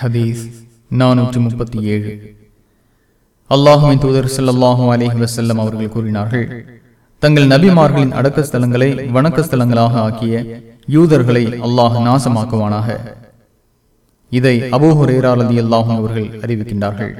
ஹதீஸ் நானூற்றி முப்பத்தி ஏழு. அல்லாஹுவின் தூதர் சல்லாஹூ அலஹி வசல்லம் அவர்கள் கூறினார்கள் தங்கள் நபிமார்களின் அடக்கஸ்தலங்களை ஸ்தலங்களை ஆக்கிய யூதர்களை அல்லாஹ் நாசமாக்குவானாக. இதை அபூ ஹுரேரா ரலியல்லாஹு அவர்கள் அறிவிக்கின்றார்கள்.